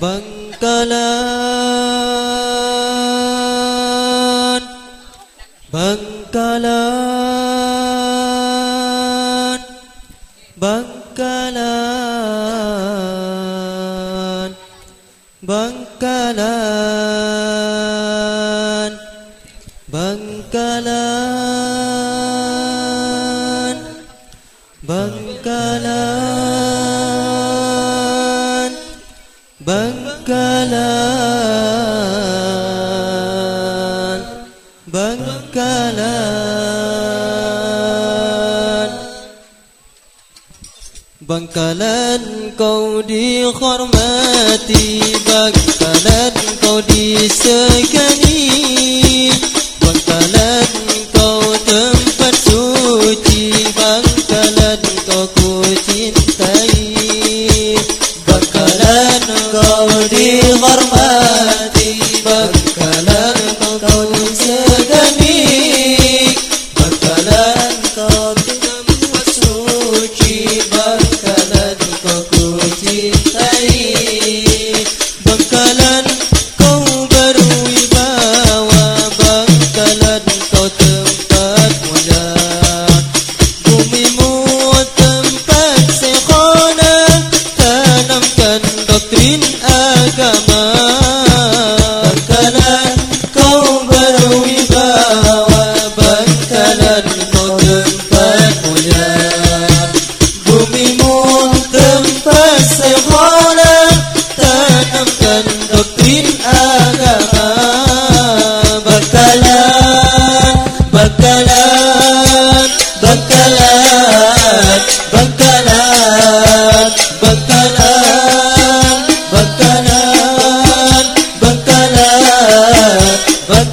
vâng cơ lớn. Vâng cơ lớn. Vâng cơ lớn. Vâng cơ lớn. Vâng cơ lớn. Vâng cơ lớn. Bangkalan kau dihormati Bangkalan kau disegani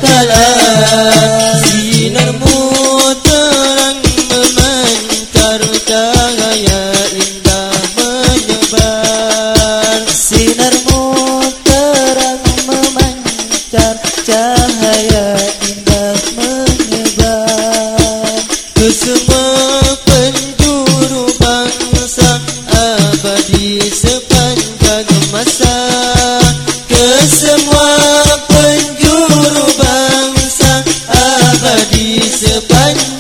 Cada Thank you.